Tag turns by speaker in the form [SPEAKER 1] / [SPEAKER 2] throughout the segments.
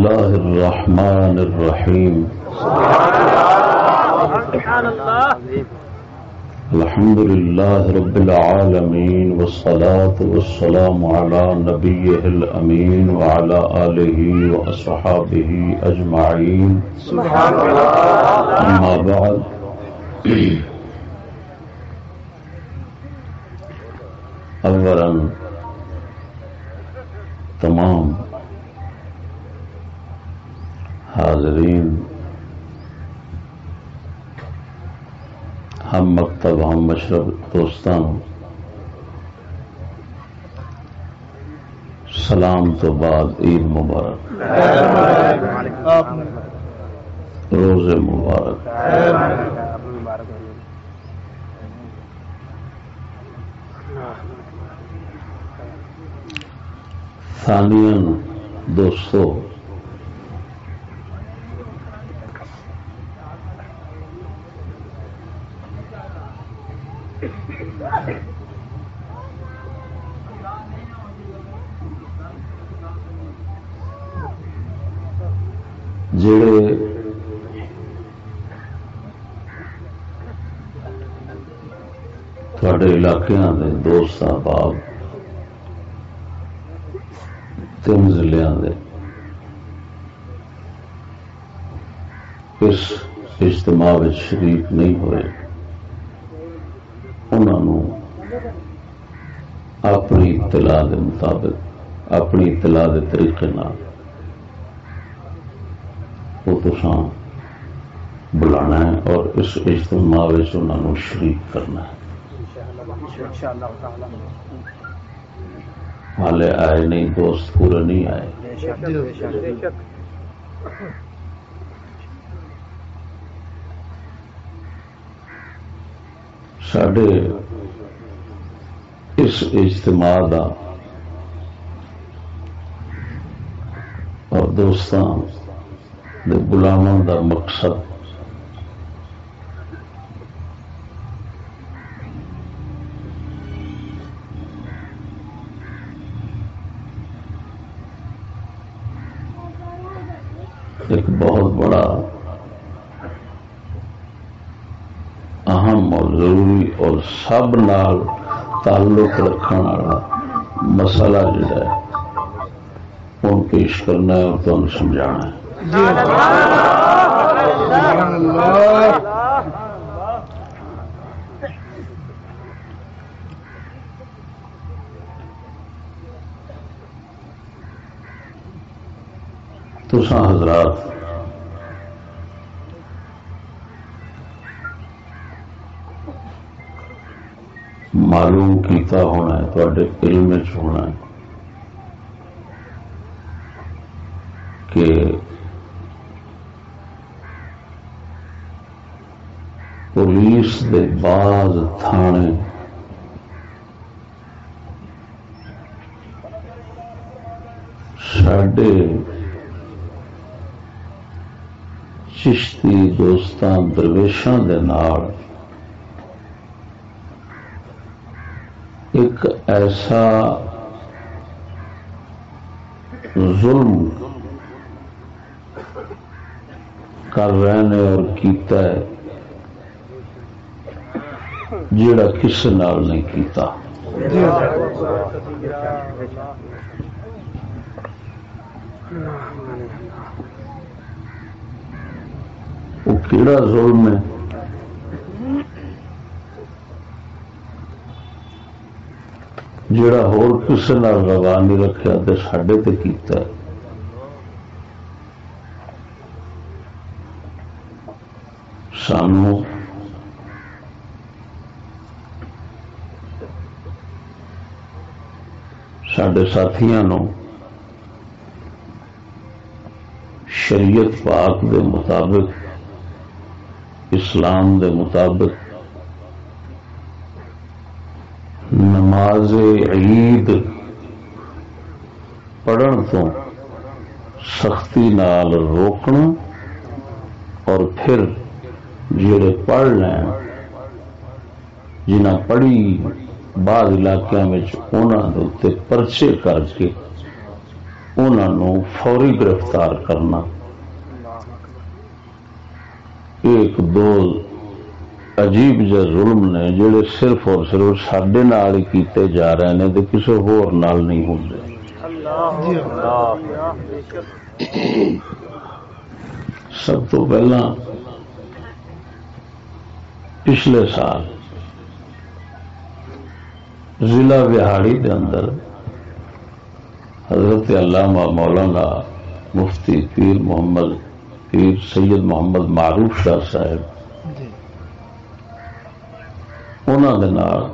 [SPEAKER 1] الله الرحمن الرحيم
[SPEAKER 2] سبحان الله
[SPEAKER 1] الحمد لله رب العالمين والصلاة والسلام على نبيه الأمين وعلى آله وأصحابه أجمعين
[SPEAKER 2] سبحان الله
[SPEAKER 1] أما بعد، اولا تمام حاضرین، ہم مکتب، ہم مشرف دوستان، سلام تو بعد عید مبارک، روز مبارک، ثانیا دوستو جڑے تھوڑے علاقے دے دوست احباب تین ضلع دے، اس اجتماع میں شریک نہیں ہوئے انہوں اپنی اطلاع کے مطابق، اپنی اطلاع کے طریقے وہ تو بلانا ہے اور اس اجتماع انہوں شریک کرنا ہے۔ والے آئے نہیں، دوست پورے نہیں آئے۔ سڈے اس اجتماع کا اور دوستان بلاوا کا مقصد ایک بہت بڑا اہم اور ضروری اور سب نال تعلق رکھنے والا مسئلہ جڑا ہے ان پیش کرنا ہے، اور تمہیں سمجھانا ہے۔ تو حضرات معلوم کیتا ہونا ہے تھوڑے علم ہونا ہے کہ پولیس دے بعض تھانے سڈے چشتی دوستان درویشان دے نال ایک ایسا ظلم کر رہے ہیں اور کیتا ہے جڑا کسی نال نہیں کیتا۔ وہ کیڑا ظلم ہے؟ جڑا ہور کسی روا نہیں رکھا تو سڈے تے کیتا ہے۔ سانو سڈے ساتھیاں نو شریعت پاک دے مطابق، اسلام دے مطابق نماز عید پڑھن تو سختی نال روکنا اور پھر جڑے پڑھ لین، جنہ پڑھی بعض علاقوں میں پرچے کر کے انہوں فوری گرفتار کرنا۔ ایک دو عجیب جہ ظلم نے جڑے صرف اور صرف سڈے ہی کیتے جا رہے ہیں تو کسی ہور نال نہیں ہوں سب تو پہلا پچھلے سال ضلع بہاڑی کے اندر حضرت علامہ مولانا مفتی پیر محمد پیر سید محمد معروف شاہ صاحب انہوں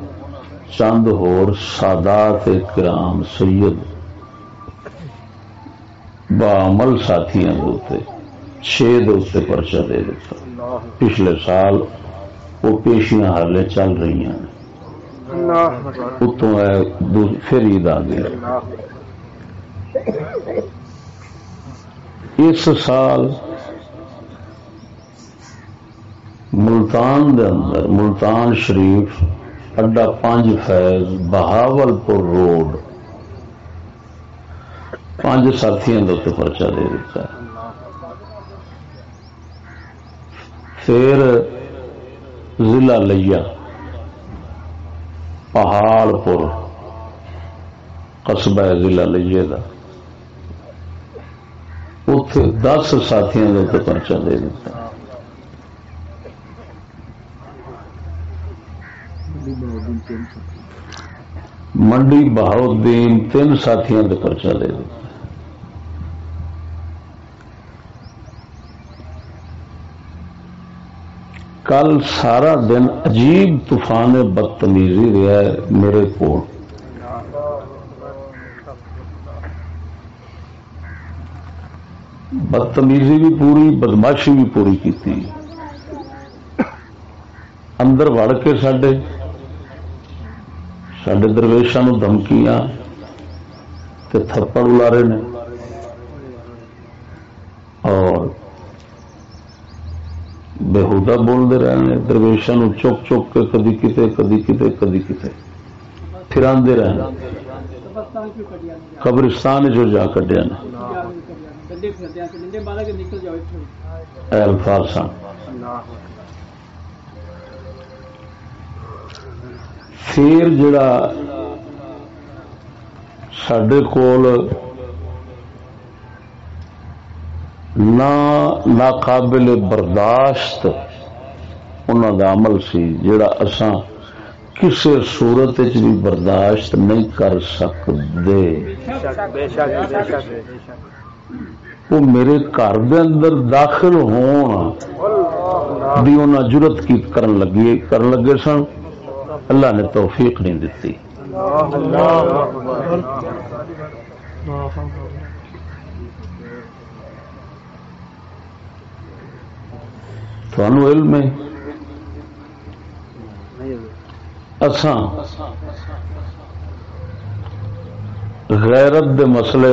[SPEAKER 1] چند ہور سادات کرام سید بامل ساتھی چھ دوستے پرچہ دے دیتا پچھلے سال وہ پیشیاں حالے چل رہی ہیں۔ اتوں پھر عید آ گیا اس سال ملتان دے اندر، ملتان شریف، اڈا پانچ فیض بہاول پور روڈ پانچ ساتھی پرچا دے دیتا ہے۔ پھر ضلع لیا پہاڑ پور قصبہ ضلع لئیے کا اتے دس ساتھیوں کے پرچا دے دیتا منڈی بہاؤدین تین ساتھیوں کے پرچا دے دیتا کل سارا دن عجیب طوفان بدتمیزی رہا ہے میرے کو بدتمیزی بھی پوری، بدماشی بھی پوری کی اندر وڑ کے سڈے سڈے درویشوں دھمکیاں تھپڑ رہے ہیں اور بےحدہ بولتے رہے درویشوں چک چک کے کدی کتے کدی کتے کدی کتے پھر رہے قبرستان جو جا کڈیا الفاظ سن پھر جڑا سڈے کول ناقابل برداشت انہوں کا عمل سی جڑا اساں کسی صورت بھی برداشت نہیں کر سکتے وہ میرے گھر دے اندر داخل ہون بھی انہیں جرت کی کرن لگے کرن لگے سن اللہ نے توفیق نہیں دیتی۔ علم ہے۔ غیرت دے مسئلے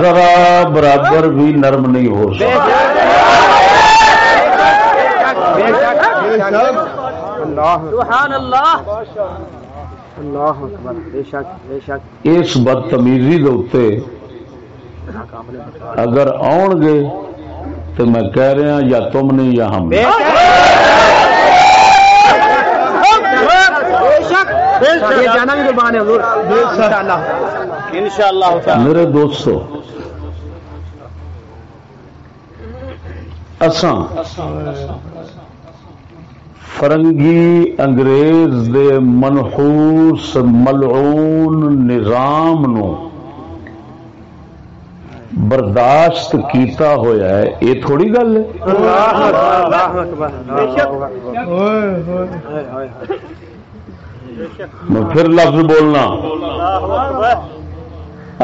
[SPEAKER 1] ذرا برابر بھی نرم نہیں ہو سکتا۔ اس بدتمیزی اگر آن گے تو میں کہہ رہا یا تم نہیں یا ہم میرے دوستو اساں. فرنگی انگریز دے منحوس ملعون نظام نو برداشت کیتا ہویا ہے۔ یہ تھوڑی گل ہے۔ میں پھر لفظ بولنا۔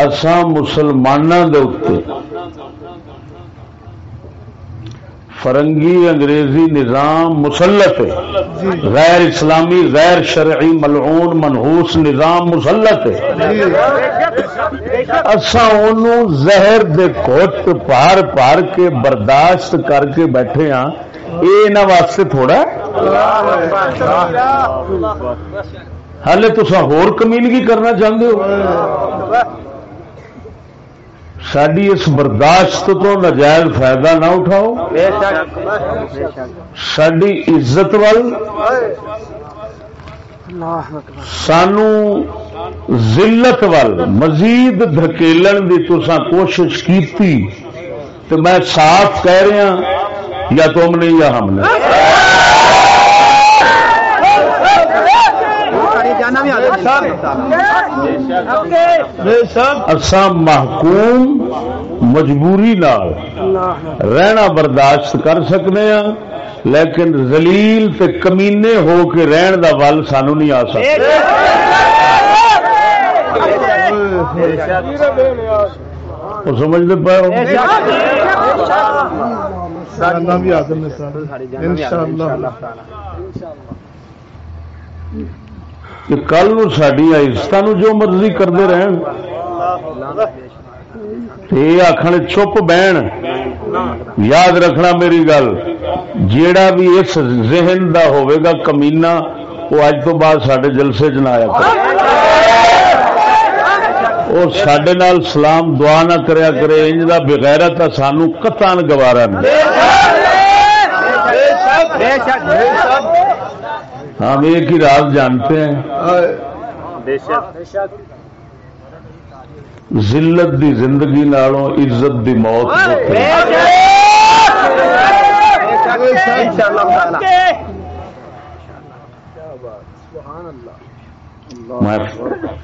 [SPEAKER 1] اسان مسلمانوں کے فرنگی انگریزی نظام مسلط ہے۔ غیر اسلامی غیر شرعی ملعون منحوس نظام مسلط ہے۔ زہر دے کوٹ پار پار کے برداشت کر کے بیٹھے ہاں۔ یہ واسطے تھوڑا ہالے تو ہور کمیلگی کرنا چاہتے ہو؟ ساری اس برداشت تو نجائز فائدہ نہ اٹھاؤ۔ ساری عزت وال سانو ذلت وال مزید دھکیلن دی تسا کوشش کیتی تو میں صاف کہہ رہا ہاں، یا تم نے یا ہم نے اساں محکوم مجبوری نال رہنا برداشت کر سکتے ہیں لیکن زلیل تے کمینے ہو کے رہن دا ول سانو نہیں آ سکتا۔ سمجھتے پے ہو؟
[SPEAKER 3] بھی آدم انشاءاللہ۔
[SPEAKER 1] کہ کل نو سڈیا عزت جو مرضی کرتے رہن یہ آخر چپ بہن۔ یاد رکھنا میری گل، جیڑا بھی اس ذہن دا ہوئے گا کمینا وہ اج تو بعد سڈے جلسے چ نہ آیا کرے۔ وہ سڈے نال سلام دعا نہ کریا کرے، انج دا بغیرت سانو کتان گوارا نہیں۔ ہم ایک ہی رات جانتے ہیں۔ ذلت دی زندگی نالوں عزت دی موت میں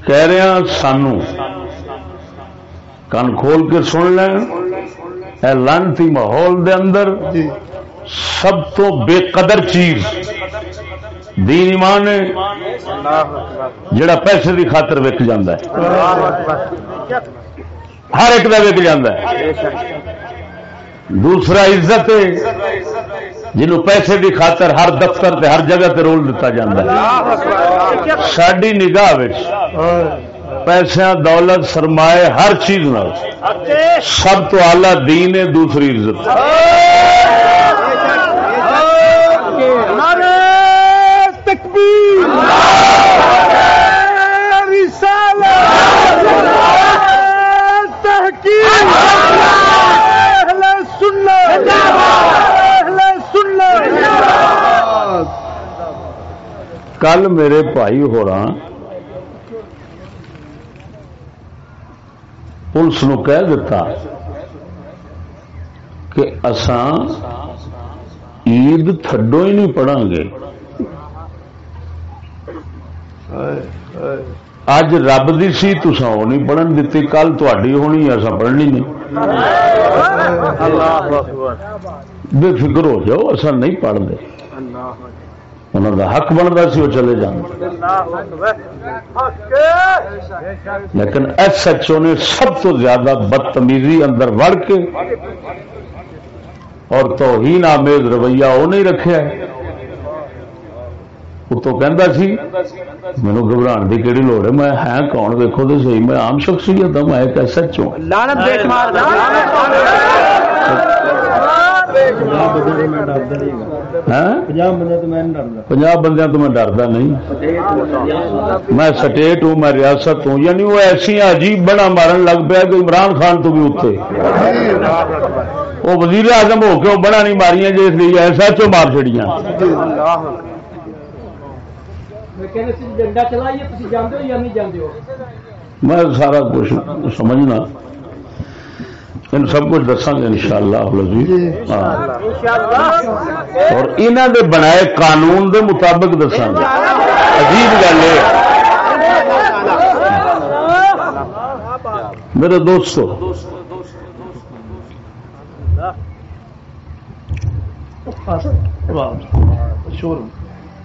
[SPEAKER 1] کہہ رہا سانو۔ کن کھول کے سن لین اے لانتی ماحول دے اندر
[SPEAKER 3] جی۔
[SPEAKER 1] سب تو بے قدر چیز۔ دین ایمان جڑا پیسے دی خاطر وک ہے۔ ہر ایک دا وک ہے۔ دوسرا عزت جنہوں پیسے دی خاطر ہر دفتر تے ہر جگہ تے رول جاندہ ہے۔ ساڈی نگاہ وچ پیسے دولت سرمایہ ہر چیز نال سب تو آلہ دین ہے دوسری عزت۔ کل میرے بھائی ہو پولیس نو کہہ دیتا کہ اساں عید تھڈو ہی نہیں پڑھا گے۔ اج رب دی سی تسا وہ نہیں پڑھن دیتی کل تھی ہونی ایسا پڑھنی نہیں۔ بے فکر ہو جاؤ اصا نہیں پڑھتے انہوں کا حق بنتا سی وہ چلے جان لیکن ایس ایچ او نے سب تو زیادہ بدتمیزی اندر وڑ کے اور توہین آمیز رویہ وہ نہیں رکھا وہ تو کہہ سی مینو گھبران کی کہڑی لوڑ ہے؟ میں ہے کون؟ دیکھو تو صحیح میں آم شخصیت ہوں میں ایک ایس ایچ او پنجاب بندیاں تو میں ڈردا نہیں۔ میں سٹیٹ ہوں میں ریاست ہوں یعنی وہ ایسی عجیب بڑا مارن لگ پیا کہ عمران خان تو بھی اتنے وہ وزیر اعظم ہو کے وہ بڑا نہیں ماریاں جی اس لیے ایسا چو مار چڑیاں میں سارا کچھ سمجھنا۔ ان سب کچھ دساں گے ان شاء اللہ اور انہوں دے بنائے قانون دے مطابق دساں گے۔ عجیب گل ہے۔ میرے دوستو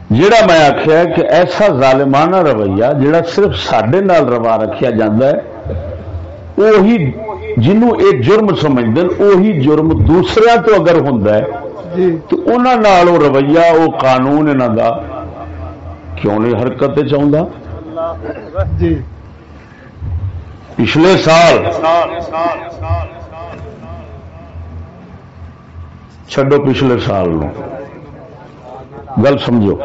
[SPEAKER 1] جڑا میں آخیا کہ ایسا ظالمانہ رویہ جڑا صرف سڈے نال روا رکھیا جاندہ ہے یہ جرم سمجھتے ہیں وہی جرم دوسرے تو اگر ہوں تو انہوں رویہ وہ قانون انہوں دا کیوں نہیں حرکت چاہتا
[SPEAKER 3] جی۔
[SPEAKER 1] پچھلے سال چھڈو پچھلے سال نو۔ گل سمجھو۔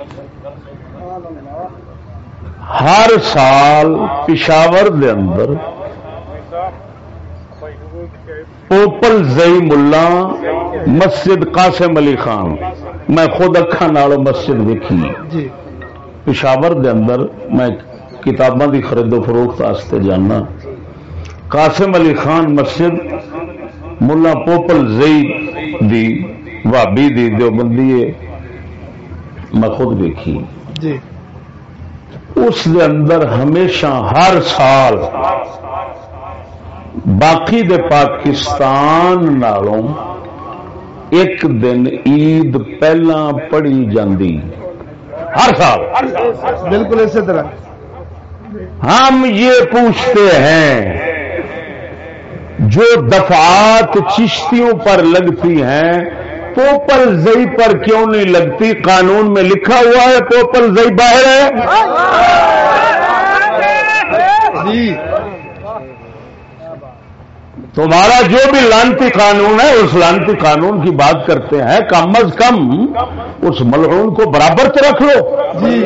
[SPEAKER 1] ہر سال پشاور دے اندر پوپل زئی ملا مسجد قاسم علی خان۔ میں خود اکھا نالوں مسجد دیکھی
[SPEAKER 3] جی۔
[SPEAKER 1] پشاور دے اندر میں کتاباں دی خرید و فروخت واسطے جانا۔ قاسم علی خان مسجد ملا پوپل زئی دی بھابی دی دیوبندی میں خود دیکھی
[SPEAKER 3] جی۔
[SPEAKER 1] اس دے اندر ہمیشہ ہر سال باقی دے پاکستان نالوں ایک دن عید پہلا پڑھی جاندی۔ ہر سال۔
[SPEAKER 3] بالکل اسی طرح۔
[SPEAKER 1] ہم یہ پوچھتے ہیں جو دفعات چشتیوں پر لگتی ہیں پوپل زئی پر کیوں نہیں لگتی؟ قانون میں لکھا ہوا ہے پوپل زئی باہر ہے۔
[SPEAKER 3] جی۔
[SPEAKER 1] تمہارا جو بھی لانتی قانون ہے اس لانتی قانون کی بات کرتے ہیں کم از کم اس ملعون کو برابر تو رکھ لو۔
[SPEAKER 3] جی۔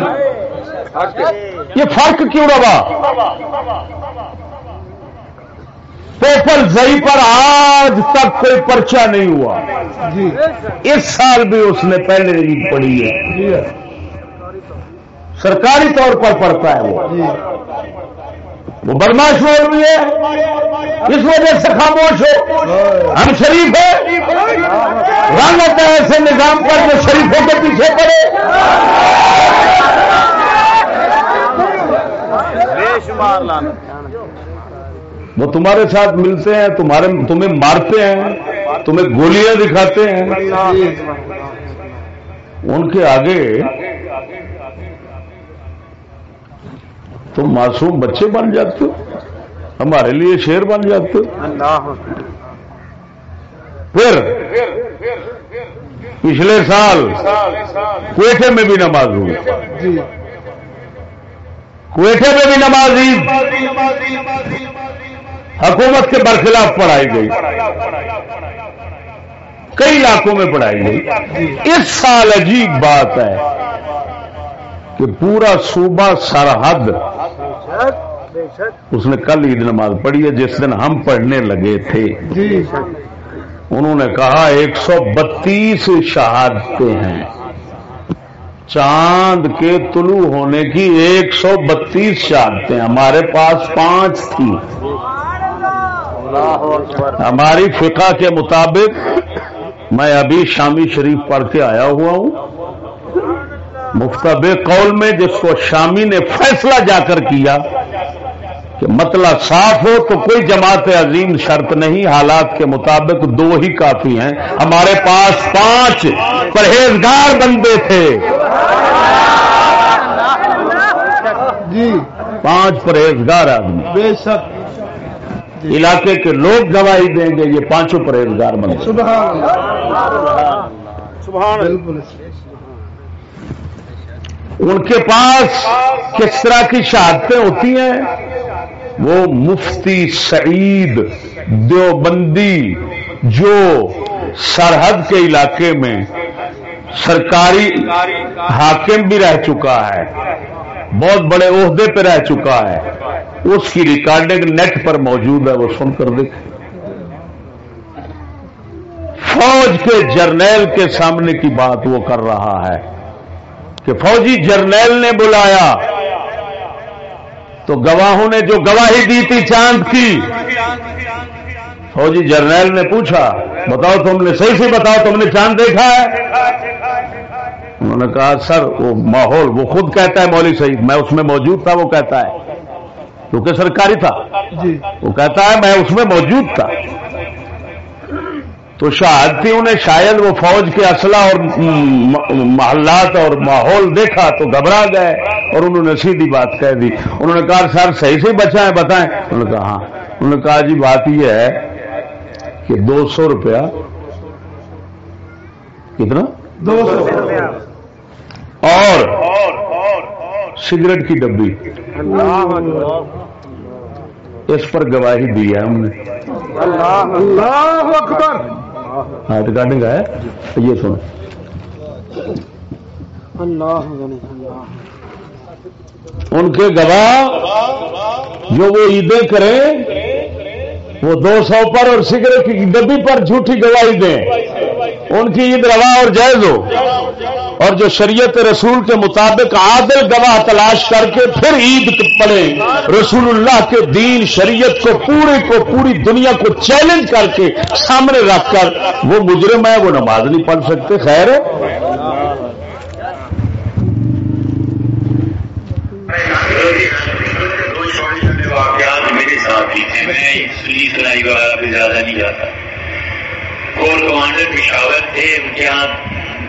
[SPEAKER 1] یہ فرق کیوں رہا؟ پوپل زئی پر آج تک کوئی پرچہ نہیں ہوا۔
[SPEAKER 3] جی۔
[SPEAKER 1] اس سال بھی اس نے پہلے عید پڑھی ہے۔
[SPEAKER 3] جی۔
[SPEAKER 1] سرکاری طور پر پڑھتا ہے وہ۔ وہ بدماش بول رہی ہے، اس وجہ سے خاموش ہو۔ ہم شریف ہیں۔ رنگ ہوتا ہے ایسے نظام پر جو شریفوں کے پیچھے پڑے۔ وہ تمہارے ساتھ ملتے ہیں، تمہارے تمہیں مارتے ہیں، تمہیں گولیاں دکھاتے ہیں۔ ان کے آگے تم معصوم بچے بن جاتے ہو ہمارے لیے شیر بن جاتے ہو۔ پھر پچھلے سال کوئٹے میں بھی نماز ہوئی۔
[SPEAKER 3] جی۔
[SPEAKER 1] کوئٹے میں بھی نماز عید۔ حکومت کے برخلاف پڑھائی گئی۔ کئی علاقوں میں پڑھائی گئی۔ اس سال عجیب بات ہے کہ پورا صوبہ سرحد اس نے کل عید نماز پڑھی ہے جس دن ہم پڑھنے لگے تھے۔
[SPEAKER 3] جی۔
[SPEAKER 1] انہوں نے کہا ایک سو بتیس شہادتیں ہیں۔ چاند کے طلوع ہونے کی ایک سو بتیس شہادتیں۔ ہمارے پاس پانچ تھی۔ ہماری فقہ کے مطابق میں ابھی شامی شریف پڑھ کے آیا ہوا ہوں۔ مفتب قول میں جس کو شامی نے فیصلہ جا کر کیا کہ مطلع صاف ہو تو کوئی جماعت عظیم شرط نہیں حالات کے مطابق دو ہی کافی ہیں۔ ہمارے پاس پانچ پرہیزگار بندے تھے۔
[SPEAKER 3] جی۔
[SPEAKER 1] پانچ پرہیزگار آدمی۔
[SPEAKER 3] بے شک۔
[SPEAKER 1] علاقے کے لوگ گواہی دیں گے یہ پانچوں پرہیزگار بندے۔
[SPEAKER 3] سبحان اللہ۔
[SPEAKER 2] سبحان اللہ۔
[SPEAKER 3] بالکل۔
[SPEAKER 1] ان کے پاس کس طرح کی شہادتیں ہوتی ہیں؟ وہ مفتی سعید دیوبندی جو سرحد کے علاقے میں سرکاری حاکم بھی رہ چکا ہے، بہت بڑے عہدے پہ رہ چکا ہے۔ اس کی ریکارڈنگ نیٹ پر موجود ہے، وہ سن کر دیکھ۔ فوج کے جرنیل کے سامنے کی بات وہ کر رہا ہے۔ کہ فوجی جرنیل نے بلایا۔ تو گواہوں نے جو گواہی دی تھی چاند کی فوجی جرنیل نے پوچھا بتاؤ تم نے صحیح سے بتاؤ تم نے چاند دیکھا ہے؟ انہوں نے کہا سر وہ ماحول وہ خود کہتا ہے مولوی سعید میں اس میں موجود تھا وہ کہتا ہے۔ کیونکہ سرکاری تھا۔
[SPEAKER 3] جی۔
[SPEAKER 1] وہ کہتا ہے میں اس میں موجود تھا۔ تو شہادتیوں نے شاید وہ فوج کے اسلحہ اور محلات اور ماحول دیکھا تو گھبرا گئے اور انہوں نے سیدھی بات کہہ دی۔ انہوں نے کہا سر صحیح سے بچائیں بتائیں۔ انہوں نے کہا ہاں۔ انہوں نے کہا جی بات یہ ہے کہ دو سو روپیہ۔ کتنا؟
[SPEAKER 3] دو سو۔
[SPEAKER 1] اور سگریٹ کی ڈبی۔ اس پر گواہی دی ہے ہم نے۔
[SPEAKER 3] اللہ اکبر۔
[SPEAKER 1] ہاں ریکارڈنگ ہے۔ یہ سنو۔ ان کے گواہ جو وہ عیدیں کریں وہ دو سو پر اور سگریٹ کی ڈبی پر جھوٹی گواہی دیں۔ ان کی عید روا اور جائز ہو۔ اور جو شریعت رسول کے مطابق عادل گواہ تلاش کر کے پھر عید پڑھے، رسول اللہ کے دین، شریعت کو پورے کو پوری دنیا کو چیلنج کر کے سامنے رکھ کر، وہ مجرم ہے وہ نماز نہیں پڑھ سکتے، خیر ہے۔
[SPEAKER 4] واقعات میرے ساتھ تھے، میں وغیرہ پہ زیادہ نہیں جاتا۔ کور کمانڈر پشاور تھے ان کے یہاں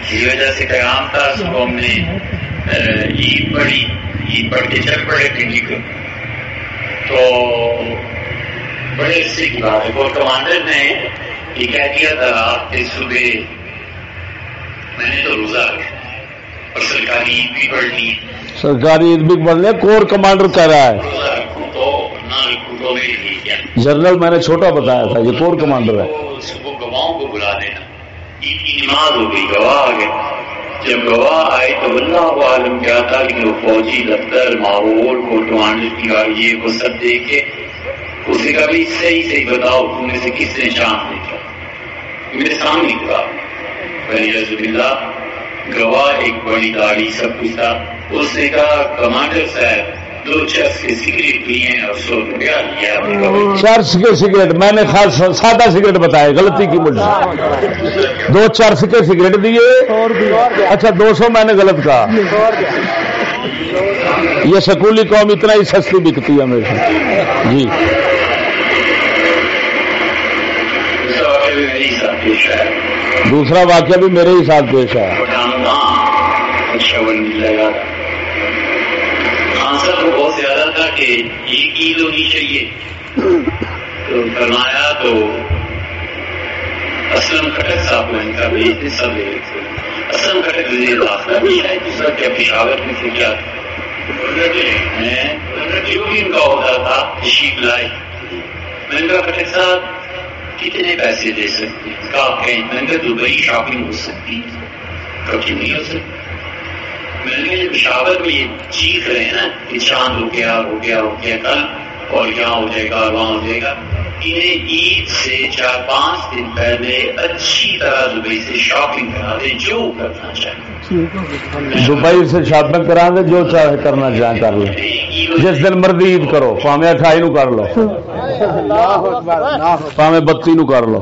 [SPEAKER 4] کی وجہ سے قیام تھا صبح ہم نے عید پڑھی عید پڑھ کے چل پڑے پنڈی کو۔ تو بڑے عرصے کی بات ہے کور کمانڈر نے یہ کہہ دیا تھا رات کے صبح میں نے تو روزہ رکھا اور سرکاری عید بھی پڑھنی
[SPEAKER 1] سرکاری عید بھی پڑھنے کور کمانڈر کہہ رہا ہے؟ جنرل میں نے چھوٹا بتایا تھا یہ کور کمانڈر ہے
[SPEAKER 4] صبح گواہوں کو بلا دینا عید کی نماز ہو گئی، گواہ آ گئے جب گواہ آئے تو اللہ عالم کیا تھا کہ وہ فوجی دفتر، ماحول کو کمانڈر کی گاڑی کو سب دیکھے۔ اسے کبھی صحیح صحیح بتاؤ، تم میں سے کس نے چاند دیکھا؟ میرے سامنے تھا بنی رضب اللہ گواہ ایک بڑی داڑھی، سب کچھ تھا۔ اس نے کہا، کمانڈر صاحب چرس کے سگریٹ
[SPEAKER 1] میں نے خاص سادہ سگریٹ بتایا غلطی کی مجھ سے۔ دو چرس کے سگریٹ دیے۔ اچھا دو سو میں نے غلط کہا۔ یہ سکولی قوم اتنا ہی سستی بکتی ہے ہمیشہ جی۔ دوسرا واقعہ بھی میرے ہی ساتھ پیش ہے
[SPEAKER 4] اچھا بن تو بہت زیادہ تھا کہ ایک عید ہونی چاہیے۔ تو فرمایا تو اسلم کھٹک صاحب نے کہا بھائی اتنے سب لے اسلم کھٹک وزیر داخلہ بھی ہے دوسرا کیا پشاور میں سے کیا جو بھی ان کا ہوتا تھا، تشریف لائے۔ میں نے کہا کھٹک صاحب، کتنے پیسے دے سکتے ہیں؟ کہا کہیں، میں نے کہا دبئی شاپنگ ہو سکتی کبھی نہیں ہو سکتی۔ میں نے کہا پشاور میں یہ چیخ رہے ہیں نا، کہ چاند ہو گیا ہو گیا ہو گیا، کل اور یہاں ہو جائے گا وہاں ہو جائے گا۔ انہیں عید سے چار پانچ دن پہلے اچھی طرح دبئی سے شاپنگ کرا دیں، جو کرنا چاہیے
[SPEAKER 1] دبئی سے شاپنگ کرا دے جو چاہے کرنا چاہیں کر لیں۔ جس دن مرضی عید کرو پاوے اٹھائی نو کر لو۔ پاوے بتی نو کر لو۔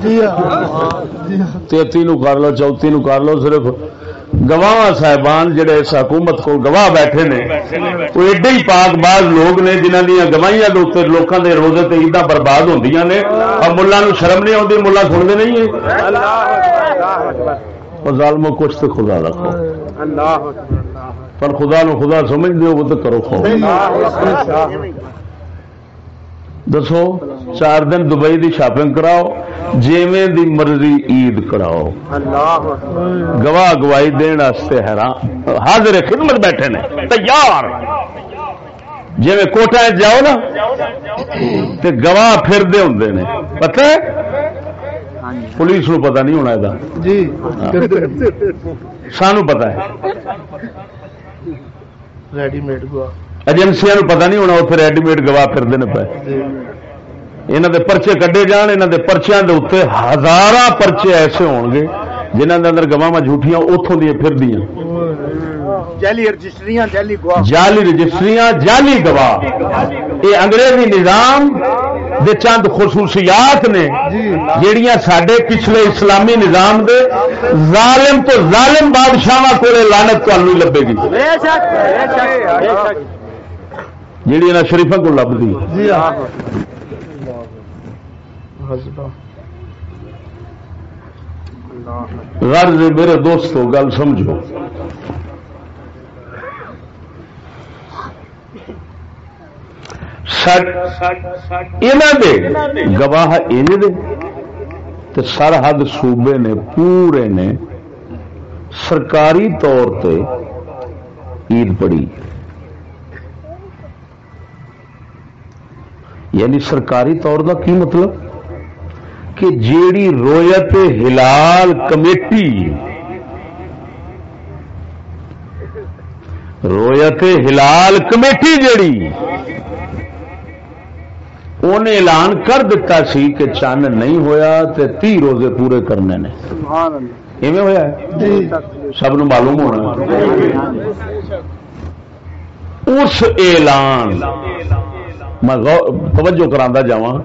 [SPEAKER 1] تیتی نو کر لو، چوتی نو کر لو، صرف گواہ صاحبان جڑے اس حکومت کو گواہ بیٹھے نے، وہ ایڈے ہی پاک باز لوگ نے جنہ دیا گواہیاں لوگوں کے روزے تے عیداں برباد ہوندیاں نے۔ اور ملا شرم نہیں آتی ملا سنتے نہیں ہیں۔ اور ظالموں کچھ تو خدا رکھو۔ پر خدا نو خدا سمجھ دو وہ تو کرو کھو دسو چار دن دبئی دی شاپنگ کراؤ جیویں دی مرضی عید کراؤ۔ گواہ گواہی دین واسطے حیران۔ حاضر خدمت بیٹھے نے تیار۔ جی کوٹا جاؤ نا تے گواہ پھر دے ہوں نے۔ پتہ ہے؟ پولیس نو پتہ نہیں ہونا یہ
[SPEAKER 3] جی۔
[SPEAKER 1] سانو پتا ہے۔
[SPEAKER 3] ریڈی میڈ گوا
[SPEAKER 1] ایجنسیاں پتہ نہیں ہونا اتنے ریڈی میڈ گواہ پھرتے ہیں یہاں دے پرچے کڈے جان یہاں دے پرچیاں دے اتنے ہزار پرچے ایسے ہون گے جنہوں دے اندر گواہ جھوٹیاں اتوں دیا پھر دیا
[SPEAKER 3] جعلی رجسٹریاں جعلی گوا
[SPEAKER 1] جعلی رجسٹریاں جعلی گواہ یہ انگریزی نظام دے چند خصوصیات نے جیڑیاں سڈے پچھلے اسلامی نظام دے ظالم تو ظالم بادشاہ کو لانت تو لبے گی جیڑی انہیں شریفوں کو لبھی
[SPEAKER 3] جی ہاں۔
[SPEAKER 1] غرض میرے دوستو گل سمجھو۔ گواہ تے سرحد صوبے نے پورے نے سرکاری طور تے عید پڑی یعنی سرکاری طور کا کی مطلب؟ کہ جیڑی رویت ہلال کمیٹی رویت ہلال کمیٹی جیڑی انہیں اعلان کر دیتا سی کہ چند نہیں ہویا تے تی روزے پورے کرنے نے۔ ایویں ہویا ہے؟
[SPEAKER 3] جی۔
[SPEAKER 1] سب نو معلوم ہونا اس اعلان میں توجہ جاواں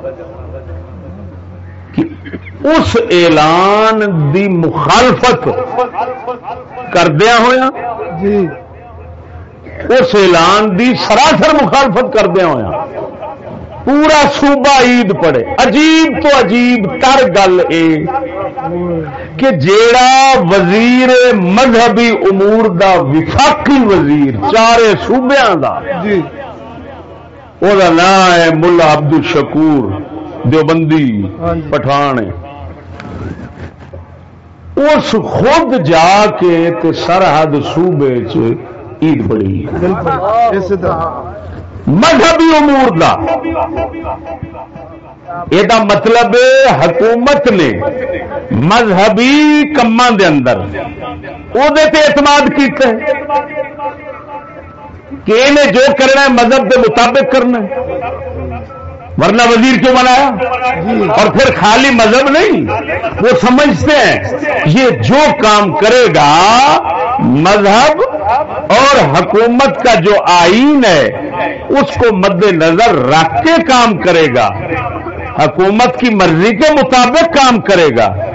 [SPEAKER 1] کہ اس اعلان دی مخالفت کردیا ہویا
[SPEAKER 3] جی۔
[SPEAKER 1] اس اعلان دی سراسر مخالفت کردیا ہوا پورا صوبہ عید پڑے عجیب تو عجیب تر گل یہ کہ جیڑا وزیر مذہبی امور دا وفاقی وزیر چارے صوبیاں دا
[SPEAKER 3] جی۔
[SPEAKER 1] وہ نام ہے ملا عبد الشکور دیوبندی۔ پٹھان اس خود جا کے تے سرحد صوبے عید پڑی مذہبی امور دا یہ مطلب حکومت نے مذہبی کما دے اندر وہ اعتماد کیتا ہے کہ انہیں جو کرنا ہے مذہب کے مطابق کرنا ہے۔ ورنہ وزیر کیوں بنایا؟ اور پھر خالی مذہب نہیں۔ وہ سمجھتے ہیں، یہ جو کام کرے گا، مذہب اور حکومت کا جو آئین ہے، اس کو مد نظر رکھ کے کام کرے گا۔ حکومت کی مرضی کے مطابق کام کرے گا۔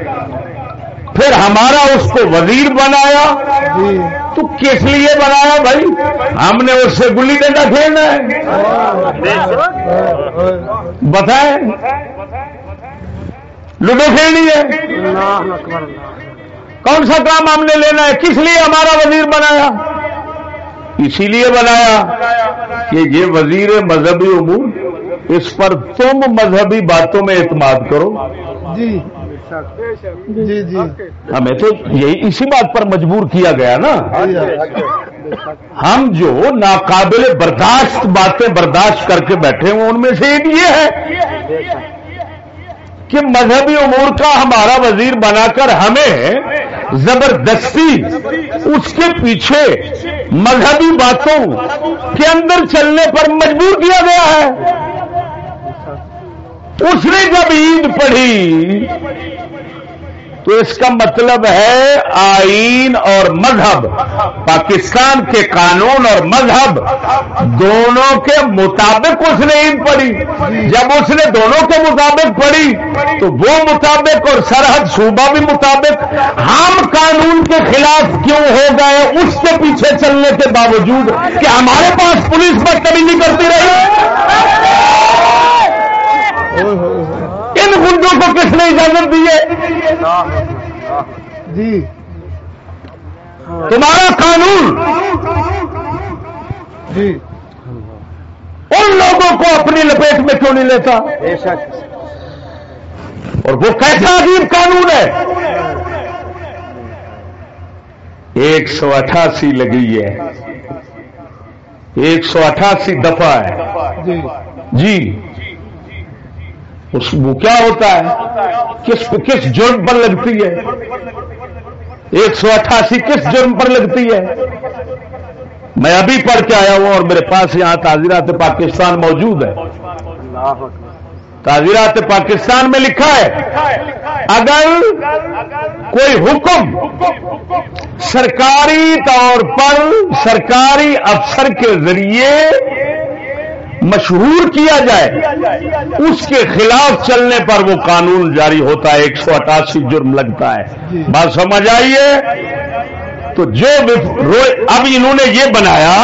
[SPEAKER 1] پھر ہمارا اس کو وزیر بنایا۔
[SPEAKER 3] جی۔
[SPEAKER 1] تو کس لیے بنایا بھائی؟ ہم نے اس سے گلی ڈنڈا کھیلنا ہے۔ بتائیں؟ لوڈو کھیلنی ہے؟ کون سا کام ہم نے لینا ہے؟ کس لیے ہمارا وزیر بنایا؟ اسی لیے بنایا کہ یہ وزیر مذہبی امور اس پر تم مذہبی باتوں میں اعتماد کرو۔
[SPEAKER 3] جی۔ جی جی۔
[SPEAKER 1] ہاں، ہمیں تو یہی اسی بات پر مجبور کیا گیا نا۔ ہم جو ناقابل برداشت باتیں برداشت کر کے بیٹھے ہیں، ان میں سے ایک یہ ہے کہ مذہبی امور کا ہمارا وزیر بنا کر ہمیں زبردستی اس کے پیچھے مذہبی باتوں کے اندر چلنے پر مجبور کیا گیا ہے۔ اس نے جب عید پڑھی تو اس کا مطلب ہے آئین اور مذہب۔ پاکستان کے قانون اور مذہب دونوں کے مطابق اس نے عید پڑھی۔ جب اس نے دونوں کے مطابق پڑھی تو وہ مطابق اور سرحد صوبہ بھی مطابق۔ ہم قانون کے خلاف کیوں ہو گئے؟ اس کے پیچھے چلنے کے باوجود کہ ہمارے پاس پولیس بدتمیزی کرتی رہی۔ ان گنڈوں کو کس نے اجازت دی ہے؟
[SPEAKER 3] جی۔
[SPEAKER 1] تمہارا قانون۔
[SPEAKER 3] جی۔
[SPEAKER 1] ان لوگوں کو اپنی لپیٹ میں کیوں نہیں لیتا؟ اور وہ کیسا عجیب قانون ہے؟ ایک سو اٹھاسی لگی ہے۔ ایک سو اٹھاسی دفعہ ہے۔
[SPEAKER 3] جی۔
[SPEAKER 1] جی۔ اس وہ کیا ہوتا ہے؟ کس کس جرم پر لگتی ہے؟ ایک سو اٹھاسی کس جرم پر لگتی ہے؟ میں ابھی پڑھ کے آیا ہوں اور میرے پاس یہاں تعزیرات پاکستان موجود ہے۔ تعزیرات پاکستان میں لکھا ہے، اگر کوئی حکم سرکاری طور پر سرکاری افسر کے ذریعے مشہور کیا جائے، اس کے خلاف چلنے پر وہ قانون جاری ہوتا ہے، ایک سو اٹھاسی جرم لگتا ہے۔ بات سمجھ آئیے تو جو اب انہوں نے یہ بنایا،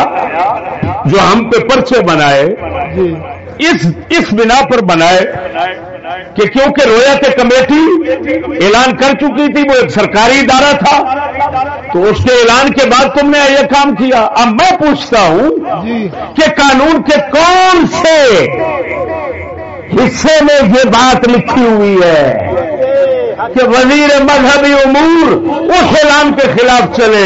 [SPEAKER 1] جو ہم پہ پرچے بنائے، اس اس بنا پر بنائے کہ کیونکہ رویت کمیٹی اعلان کر چکی تھی وہ ایک سرکاری ادارہ تھا۔ تو اس کے اعلان کے بعد تم نے یہ کام کیا۔ اب میں پوچھتا ہوں
[SPEAKER 3] جی۔
[SPEAKER 1] کہ قانون کے کون سے حصے میں یہ بات لکھی ہوئی ہے؟ کہ وزیر مذہبی امور اس اعلان کے خلاف چلے،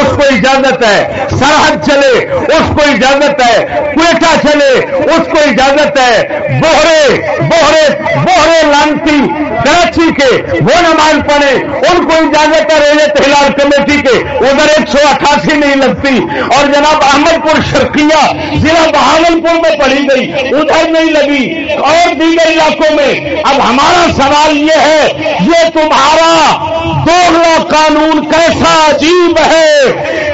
[SPEAKER 1] اس کو اجازت ہے، سرحد چلے، اس کو اجازت ہے، کوئٹہ چلے، اس کو اجازت ہے، بوہرے بوہرے بوہرے لانتی، کراچی کے، وہ نمائند پڑے ان کو اجازت ہے ریلت ہلال کمیٹی کے، ادھر ایک سو اٹھاسی نہیں لگتی، اور جناب احمد پور شرقیہ ضلع بہاول پور میں پڑھی گئی، ادھر نہیں لگی، اور دیگر علاقوں میں۔ اب ہمارا سوال یہ ہے، یہ تمہارا دوگلا قانون کیسا عجیب ہے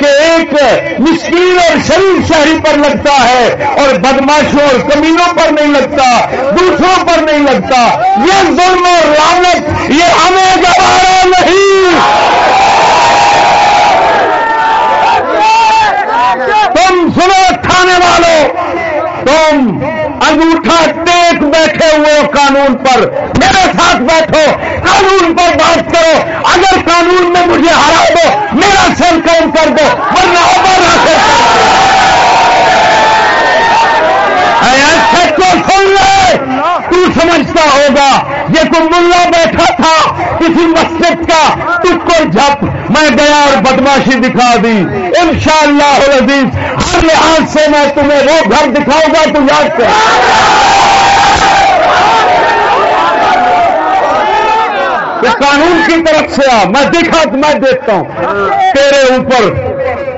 [SPEAKER 1] کہ ایک مسکین اور شریف شہری پر لگتا ہے اور بدماشوں اور کمینوں پر نہیں لگتا، دوسروں پر نہیں لگتا۔ یہ ظلم اور لعنت، یہ ہمیں گوارا نہیں۔ تم سنو کھانے والوں تم انگوٹھا ٹیک بیٹھے ہوئے قانون پر۔ میرے ساتھ بیٹھو، قانون پر بات کرو۔ اگر قانون میں مجھے ہرا دو، میرا سر کام کر دو، ورنہ اوپر رکھو تو سمجھتا ہوگا، یہ کوئی ملا بیٹھا تھا، کسی مسجد کا تجھ کو جھپ میں گیا اور بدماشی دکھا دی۔ ان شاء اللہ عزیز ہر لحاظ سے میں تمہیں وہ گھر دکھاؤں گا تو یاد کر۔ قانون کی طرف سے آ میں دکھا، میں دیکھتا ہوں۔ تیرے اوپر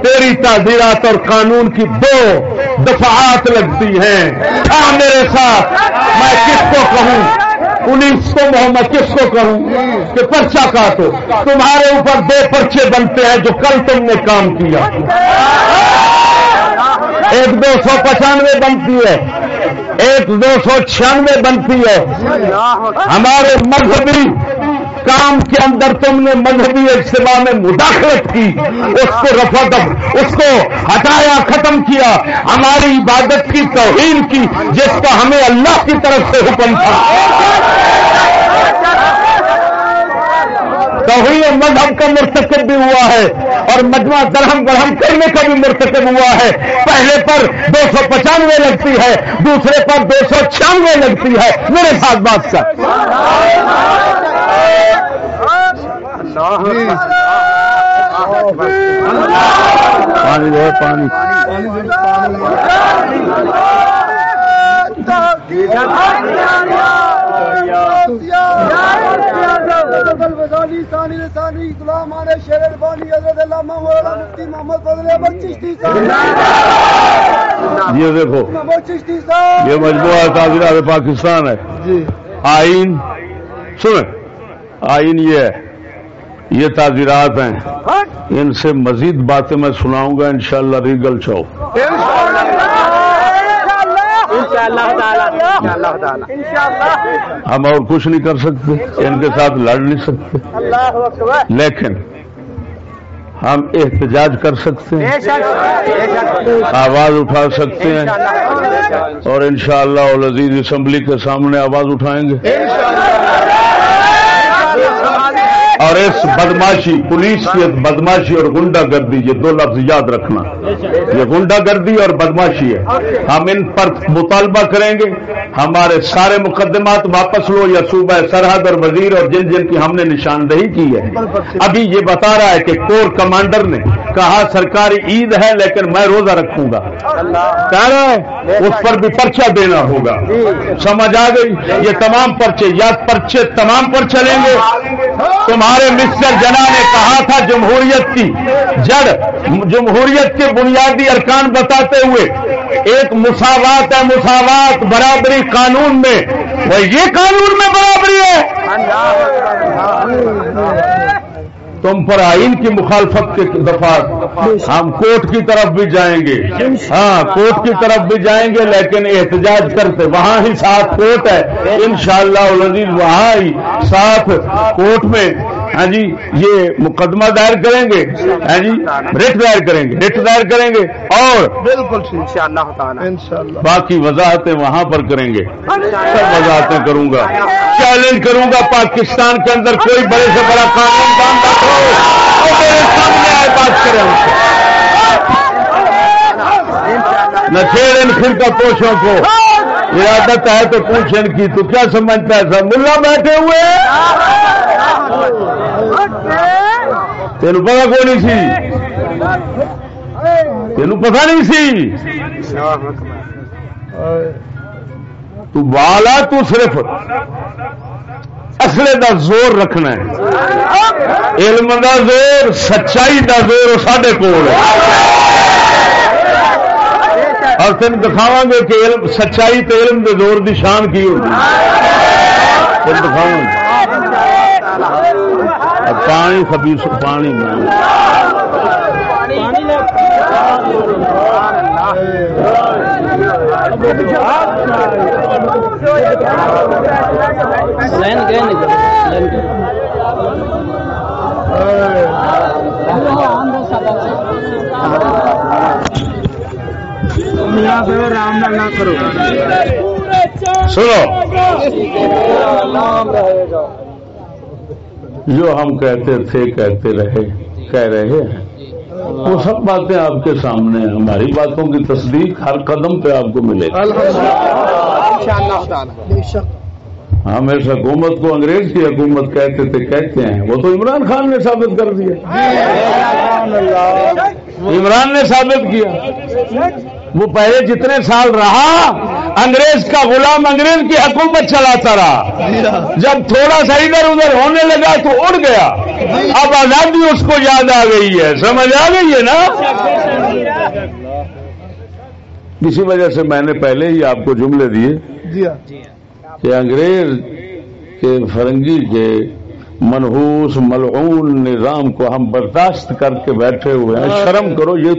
[SPEAKER 1] تیری تعزیرات اور قانون کی دو دفعات لگتی ہیں۔ ہاں میرے ساتھ۔ میں کس کو کہوں؟ انیس کو محمد کس کو کہوں؟ کہ پرچہ کاٹو۔ تمہارے اوپر دو پرچے بنتے ہیں جو کل تم نے کام کیا۔ ایک دو سو پچانوے بنتی ہے۔ ایک دو سو چھیانوے بنتی ہے۔ ہمارے مذہبی کام کے اندر تم نے مذہبی اجتماع میں مداخلت کی، اس کو رفا دف اس کو ہٹایا، ختم کیا۔ ہماری عبادت کی توہین کی، جس کا ہمیں اللہ کی طرف سے حکم تھا۔ توہین مذہب کا مرتکب بھی ہوا ہے اور مجمع درہم برہم کرنے کا بھی مرتکب ہوا ہے۔ پہلے پر دو سو پچانوے لگتی ہے، دوسرے پر دو سو چھیانوے لگتی ہے۔ میرے ساتھ بات کر۔ پانی دو پانی۔ یہ دیکھو یہ مجموعہ تعزیرات پاکستان ہے۔ آئین سنیں آئین یہ ہے۔ یہ تعزیرات ہیں۔ ان سے مزید باتیں میں سناؤں گا انشاءاللہ ریگل چوک۔ ہم اور کچھ نہیں کر سکتے ان کے ساتھ لڑ نہیں سکتے۔ لیکن ہم احتجاج کر سکتے ہیں آواز اٹھا سکتے ہیں۔ اور انشاءاللہ شاء اللہ اسمبلی کے سامنے آواز اٹھائیں گے۔ اور اس بدماشی، پولیس کی بدماشی اور گنڈا گردی، یہ دو لفظ یاد رکھنا۔ یہ گنڈا گردی اور بدماشی ہے۔ ہم ان پر مطالبہ کریں گے۔ ہمارے سارے مقدمات واپس لو یا صوبہ سرحد اور وزیر اور جن جن کی ہم نے نشاندہی کی ہے۔ ابھی یہ بتا رہا ہے کہ کور کمانڈر نے کہا، سرکاری عید ہے، لیکن میں روزہ رکھوں گا۔ کہہ رہا ہے، اس پر بھی پرچہ دینا ہوگا۔ سمجھ آ گئی؟ یہ تمام پرچے، یا پرچے تمام پر چلیں گے۔ تمہارے مسٹر جنا نے کہا تھا جمہوریت کی۔ جڑ جمہوریت کے بنیادی ارکان بتاتے ہوئے ایک مساوات ہے مساوات برابری قانون میں۔ وہ یہ قانون میں برابری ہے۔ تم پر آئین کی مخالفت کے دفعات ہم کوٹ کی طرف بھی جائیں گے۔ ہاں کوٹ کی طرف بھی جائیں گے، لیکن احتجاج کرتے وہاں ہی ساتھ کوٹ ہے۔ انشاءاللہ شاء وہاں ہی ساتھ کوٹ میں ہاں جی یہ مقدمہ دائر کریں گے ہاں جی ریٹ دائر کریں گے ریٹ دائر کریں گے اور بالکل باقی وضاحتیں وہاں پر کریں گے۔ سب وضاحتیں کروں گا۔ چیلنج کروں گا پاکستان کے اندر کوئی بڑے سے بڑا قانون دان میرے سامنے آئے بات کریں۔ نہ چھیڑ ان پھر کا پوچھوں کو۔ ارادت ہے تو پوچھ ان کی، تو کیا سمجھتا ہے سر ملا بیٹھے ہوئے۔ تین پتا کوئی نہیں سی؟ تین پتا نہیں سی؟ تو والا تو صرف اصلے دا زور رکھنا ہے۔ علم دا زور، سچائی دا زور سڈے کول ہے۔ اور تین دکھاوا گے کہ علم سچائی تے علم دے زور دی شان کی ہوگی تین دکھاوا پانی پانی
[SPEAKER 5] گئے گئے
[SPEAKER 3] رام نہ کرو
[SPEAKER 1] سنو۔ جو ہم کہتے تھے، کہتے رہے، کہہ رہے ہیں۔ وہ سب باتیں آپ کے سامنے ہیں۔ ہماری باتوں کی تصدیق ہر قدم پہ آپ کو ملے گی۔ ہاں، ہم اس حکومت کو انگریز کی حکومت کہتے تھے، کہتے ہیں۔ وہ تو عمران خان نے ثابت کر دیا۔ عمران نے ثابت کیا۔ وہ پہلے جتنے سال رہا انگریز کا غلام انگریز کی حکومت چلاتا رہا۔ جب تھوڑا سا ادھر ادھر ہونے لگا تو اڑ گیا۔ اب آزادی اس کو یاد آ گئی ہے۔ سمجھ آ گئی ہے نا؟ اسی وجہ سے میں نے پہلے ہی آپ کو جملے دیے
[SPEAKER 3] جی ہاں۔
[SPEAKER 1] کہ انگریز کے فرنگی کے منحوس ملعون نظام کو ہم برداشت کر کے بیٹھے ہوئے ہیں۔ شرم کرو یہ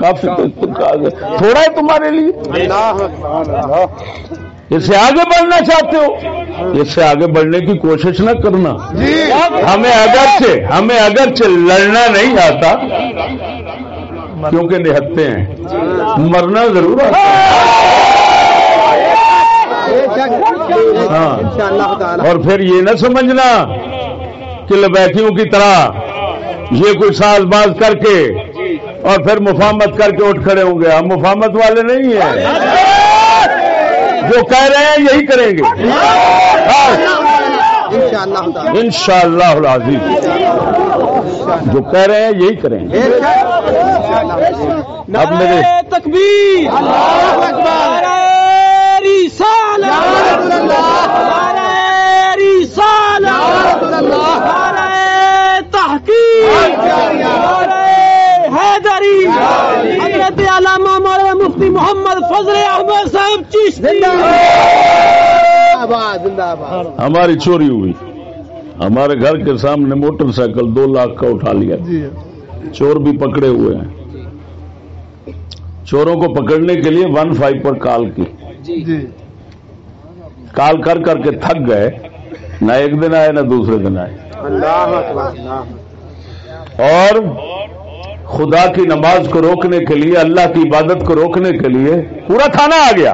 [SPEAKER 1] کافی تھوڑا ہے تمہارے لیے؟ اس سے آگے بڑھنا چاہتے ہو؟ اس سے آگے بڑھنے کی کوشش نہ کرنا۔ ہمیں اگرچہ ہمیں اگرچہ لڑنا نہیں آتا کیونکہ نہتے ہیں۔ مرنا ضرور آتا ہے۔ ہاں۔ اور پھر یہ نہ سمجھنا کہ لبیکیوں کی طرح۔ یہ کوئی ساز باز کر کے اور پھر مفاہمت کر کے اٹھ کھڑے ہوں گے۔ ہم مفاہمت والے نہیں ہیں۔ جو کہہ رہے ہیں یہی کریں گے۔ ان شاء اللہ العزیز جو کہہ رہے ہیں یہی کریں گے۔ اب میرے
[SPEAKER 5] تکبیر رسالت رسالت تحقیق حیدری حضرت علامہ مولانا مفتی محمد فضل احمد صاحب چشتی۔
[SPEAKER 1] ہماری چوری ہوئی۔ ہمارے گھر کے سامنے موٹر سائیکل دو لاکھ کا اٹھا لیا۔
[SPEAKER 3] جی۔
[SPEAKER 1] چور بھی پکڑے ہوئے ہیں۔ چوروں کو پکڑنے کے لیے ون فائیو پر کال کی۔
[SPEAKER 3] جی۔
[SPEAKER 1] کال کر کر کے تھک گئے۔ نہ ایک دن آئے نہ دوسرے دن آئے۔ اور خدا کی نماز کو روکنے کے لیے اللہ کی عبادت کو روکنے کے لیے پورا تھانہ آ گیا۔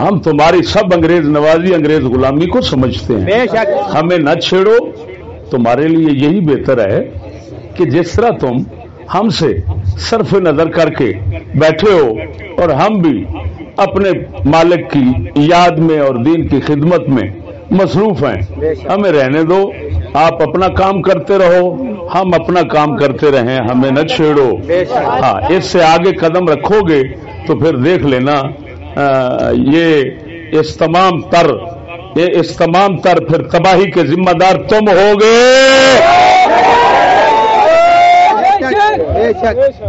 [SPEAKER 1] ہم تمہاری سب انگریز نوازی انگریز غلامی کو سمجھتے ہیں۔ ہمیں نہ چھیڑو۔ تمہارے لیے یہی بہتر ہے کہ جس طرح تم ہم سے صرف نظر کر کے بیٹھے ہو اور ہم بھی اپنے مالک کی یاد میں اور دین کی خدمت میں مصروف ہیں۔ ہمیں رہنے دو۔ آپ اپنا کام کرتے رہو۔ ہم اپنا کام کرتے رہیں۔ ہمیں نہ چھیڑو۔ ہاں اس سے آگے قدم رکھو گے تو پھر دیکھ لینا۔ یہ اس تمام تر، یہ اس تمام تر پھر تباہی کے ذمہ دار تم ہوگے۔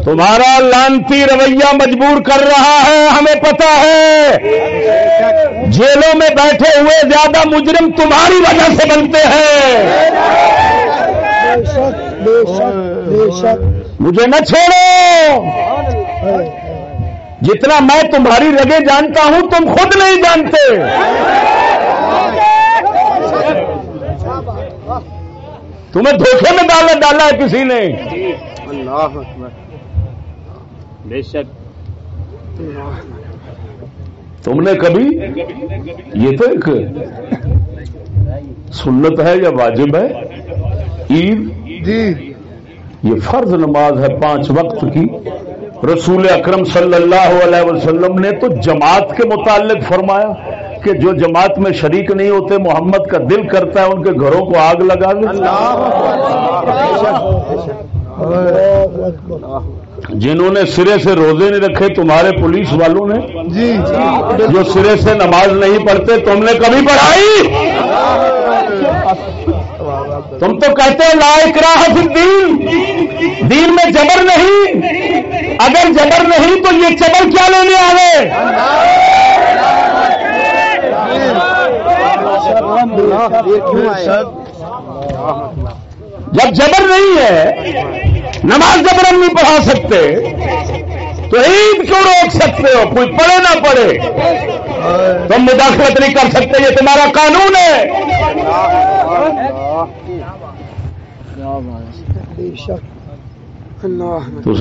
[SPEAKER 1] تمہارا لانتی رویہ مجبور کر رہا ہے، ہمیں پتا ہے۔ جیلوں میں بیٹھے ہوئے زیادہ مجرم تمہاری وجہ سے بنتے ہیں۔ مجھے نہ چھوڑو۔ جتنا میں تمہاری رگے جانتا ہوں، تم خود نہیں جانتے۔ تمہیں دھوکے میں ڈالا ڈالا ہے کسی نے۔
[SPEAKER 2] بے شک۔
[SPEAKER 1] تم نے کبھی؟ یہ تو ایک سنت ہے یا واجب ہے؟ عید
[SPEAKER 3] جی۔
[SPEAKER 1] یہ فرض نماز ہے پانچ وقت کی۔ رسول اکرم صلی اللہ علیہ وسلم نے تو جماعت کے متعلق فرمایا کے جو جماعت میں شریک نہیں ہوتے محمد کا دل کرتا ہے ان کے گھروں کو آگ لگا دے۔ جنہوں نے سرے سے روزے نہیں رکھے تمہارے پولیس والوں نے؟
[SPEAKER 3] جی
[SPEAKER 1] جو سرے سے نماز نہیں پڑھتے تم نے کبھی پڑھائی؟ تم تو کہتے ہو لا اکراہ فی الدین دین میں جبر نہیں۔ اگر جبر نہیں تو یہ چبر کیا لینے آ گئے جب جبر نہیں ہے نماز جبر ہم نہیں پڑھا سکتے تو عید کیوں روک سکتے ہو؟ کوئی پڑھے نہ پڑھے۔ تم مداخلت نہیں کر سکتے یہ تمہارا قانون ہے۔ تو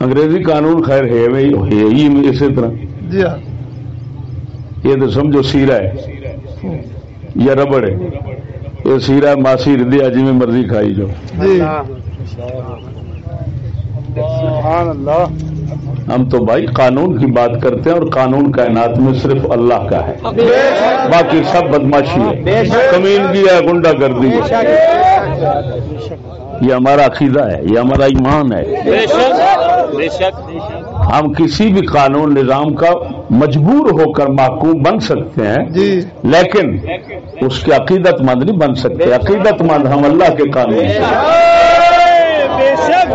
[SPEAKER 1] انگریزی قانون خیر ہے ہی اسی طرح۔
[SPEAKER 3] جی ہاں۔
[SPEAKER 1] یہ تو سمجھو سیرا ہے یا ربڑ ہے۔ یہ سیرا ماسی ردیا جی میں مرضی کھائی جو
[SPEAKER 3] جی سبحان اللہ
[SPEAKER 1] ہم تو بھائی قانون کی بات کرتے ہیں اور قانون کائنات میں صرف اللہ کا ہے باقی سب بدماشی ہے کمینگی ہے گنڈا گردی ہے یہ ہمارا عقیدہ ہے یہ ہمارا ایمان ہے۔
[SPEAKER 2] بے شک بے شک
[SPEAKER 1] ہم کسی بھی قانون نظام کا مجبور ہو کر محکوم بن سکتے ہیں
[SPEAKER 3] جی۔
[SPEAKER 1] لیکن اس کے عقیدت مند نہیں بن سکتے۔ عقیدت مند ہم اللہ کے قانون سے۔
[SPEAKER 2] بے شک۔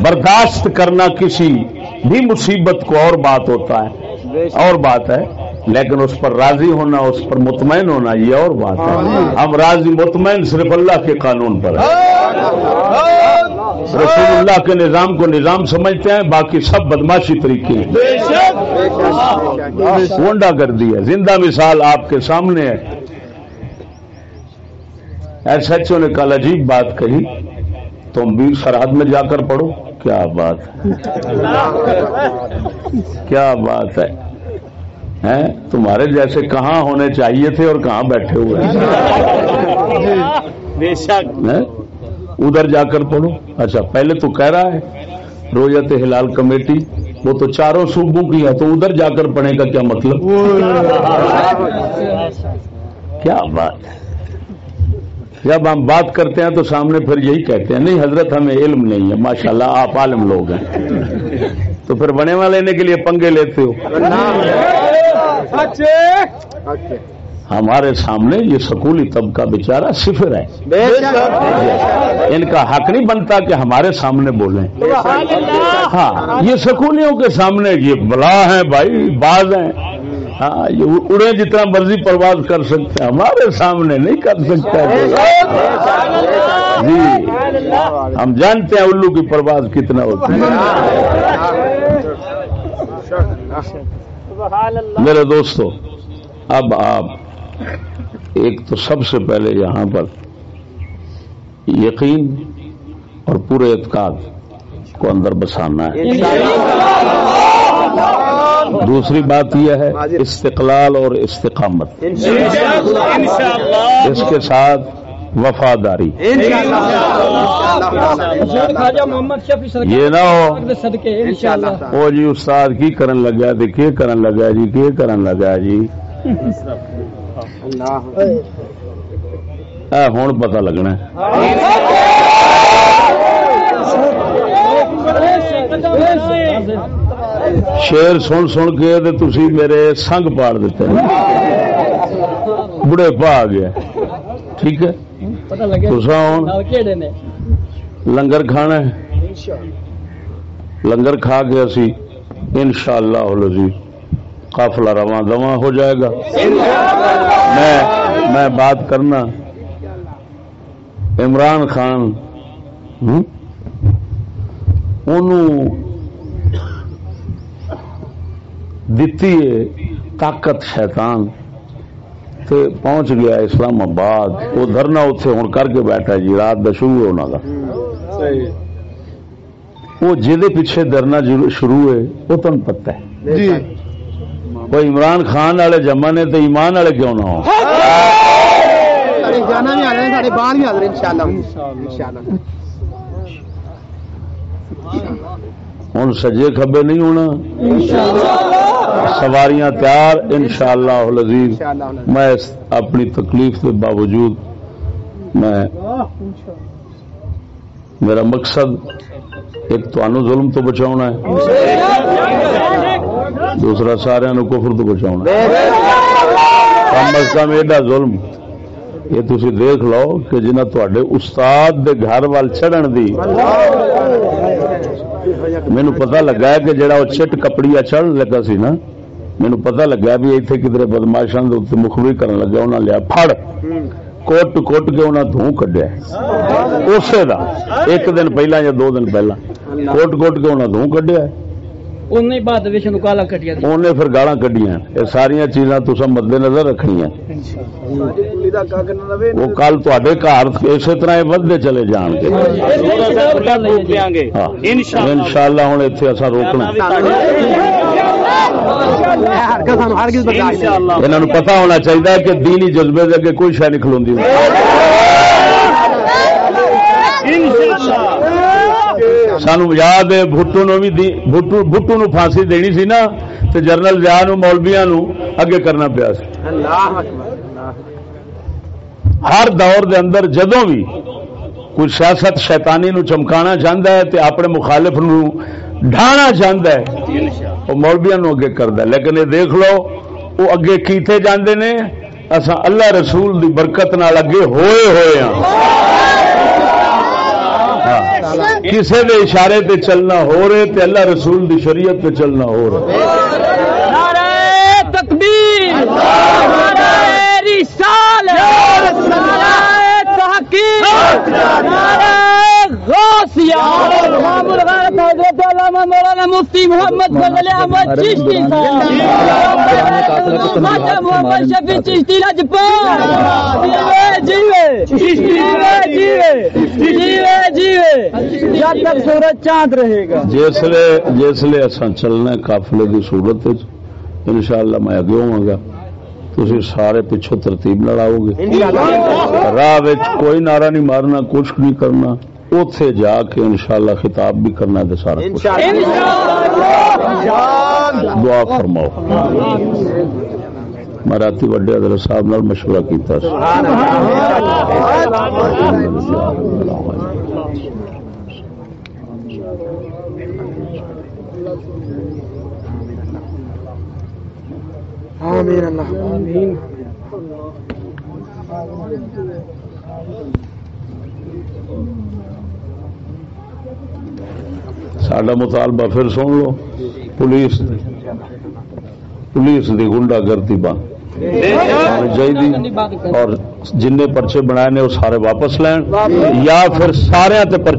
[SPEAKER 1] برداشت کرنا کسی بھی مصیبت کو اور بات ہوتا ہے۔ اور بات ہے لیکن اس پر راضی ہونا اس پر مطمئن ہونا یہ اور بات ہے۔ ہم راضی مطمئن صرف اللہ کے قانون پر ہیں۔ رسول اللہ کے نظام کو نظام سمجھتے ہیں باقی سب بدماشی طریقے ہیں۔ گونڈا کر ہے۔ زندہ مثال آپ کے سامنے ہے۔ ایس ایچ او نے کل عجیب بات کہی تم بھی سرحد میں جا کر پڑھو۔ کیا بات ہے؟ کیا بات ہے؟ ہیں؟ تمہارے جیسے کہاں ہونے چاہیے تھے اور کہاں بیٹھے ہوئے ہیں؟
[SPEAKER 2] بے شک۔
[SPEAKER 1] ہیں؟ ادھر جا کر پڑھو۔ اچھا پہلے تو کہہ رہا ہے رویت ہلال کمیٹی وہ تو چاروں صوبوں کی ہے تو ادھر جا کر پڑھنے کا کیا مطلب؟ کیا بات ہے؟ جب ہم بات کرتے ہیں تو سامنے پھر یہی کہتے ہیں نہیں حضرت ہمیں علم نہیں ہے ماشاءاللہ آپ عالم لوگ ہیں۔ تو پھر بنے والے لینے کے لیے پنگے لیتے ہو۔ ہمارے سامنے یہ سکولی طبقہ بیچارہ صفر ہے۔ ان کا حق نہیں بنتا کہ ہمارے سامنے بولیں۔ ہاں یہ سکولیوں کے سامنے یہ بلا ہیں بھائی باز ہیں۔ ہاں یہ اڑے جتنا مرضی پرواز کر سکتے ہیں ہمارے سامنے نہیں کر سکتا جی۔ ہم جانتے ہیں الو کی پرواز کتنا ہوتی ہے۔ میرے دوستو اب آپ ایک تو سب سے پہلے یہاں پر یقین اور پورے اعتقاد کو اندر بسانا ہے۔ دوسری بات یہ ہے استقلال اور استقامت۔ اس کے ساتھ وفاداری۔ یہ نہ ہو۔ وہ جی استاد کی کرن لگا تے کی کرن لگا جی کی کرن لگا جی؟ ہوں پتہ لگنا شیر سن سن کے تے تسی میرے سنگ پاڑ دیتے ہیں۔ بڑے پا آ گیا ٹھیک ہے؟
[SPEAKER 5] پتہ لگے
[SPEAKER 1] تسا ہوں
[SPEAKER 5] نال کیڑے نے
[SPEAKER 1] لنگر کھانا ہے لنگر کھا کے اسی انشاءاللہ العزیز قافلہ رواں دواں ہو جائے گا میں میں بات کرنا عمران خان دتی ہے طاقت شیطان تے پہنچ گیا اسلام آباد وہ دھرنا اتنے ہوں کر کے بیٹھا جی رات کا شروع ہونا کا وہ جہد پیچھے درنا شروع ہے وہ تمہیں پتہ ہے۔
[SPEAKER 3] جی۔
[SPEAKER 1] وہ عمران خان والے جمع نے تو ایمان والے کیوں نہ ہو
[SPEAKER 3] انشاءاللہ۔ انشاءاللہ۔
[SPEAKER 1] ہوں سجے کھبے نہیں ہونا۔ سواریاں تیار ان شاء اللہ میں اپنی تکلیف کے باوجود میں میرا مقصد ایک تمہوں ظلم تو بچاؤ ہے، دوسرا سارا کفر تو بچاؤ کم از کم ایڈا ظلم، یہ تھی دیکھ لو کہ جنہ تے استاد دے گھر وال چڑھن دی مینو پتا لگا کہ جڑا وہ چٹ کپڑیا چڑھ لگا سی نا مینو پتا لگا بھی اتنے کدھر بدماشا مخبری کرن لگا انہیں لیا پھڑ کوٹ کوٹ کے انہیں دھوں کڈیا اسے دا ایک دن پہلا یا دو دن پہلا کوٹ کوٹ کے انہیں دھوں کڈیا ان شاء اللہ ہوں اتنے اصا روکنا انہوں پتا ہونا چاہیے کہ دینی جذبے دے اگے کوئی شہ نہیں کھلوندی سانو یاد ہے بھٹو نو بھی بھٹو بھٹو نو پھانسی دینی سی نا تو جنرل جا نو مولبیا نو اگے کرنا پیا سی ہر دور دے اندر جدوں بھی کوئی سیاست شیطانی نو چمکانا چاہتا ہے تے اپنے مخالف نو ڈھانا چاہتا ہے وہ مولبیا نو اگے کرتا ہے لیکن یہ دیکھ لو وہ اگے کیتے جاندے نے اسا اللہ رسول دی برکت نال اگے ہوئے ہوئے ہاں کسے دے اشارے تے چلنا ہو رہے تے اللہ رسول دی شریعت تے چلنا ہو رہا
[SPEAKER 5] تکبیر۔ حضرت علامہ مولانا مفتی محمد فضل احمد چشتی صاحب خواجہ محمد شفیع چشتی لجپال جیوے جیوے جیوے جیوے جیوے جب تک سورج چاند رہے گا
[SPEAKER 1] جسلے جسلے اساں چلنا قافلے دی صورت انشاءاللہ میں اگے ہوں گا تھی سارے پچھو ترتیب لڑاؤ گے راہ کوئی نعرہ نہیں مارنا کچھ نہیں کرنا اتے جا کے انشاءاللہ خطاب بھی کرنا ہے سارا دعا فرماؤ۔ میں رات وڈے حضرت صاحب نال مشورہ کیتا
[SPEAKER 3] آمین۔ اللہ۔ آمین۔
[SPEAKER 1] ساڈا مطالبہ پھر سن لو۔ پولیس پولیس دی گنڈا گردی بند چاہیے اور جن پرچے بنائے نے وہ سارے واپس لین یا پھر سارے تے پرچے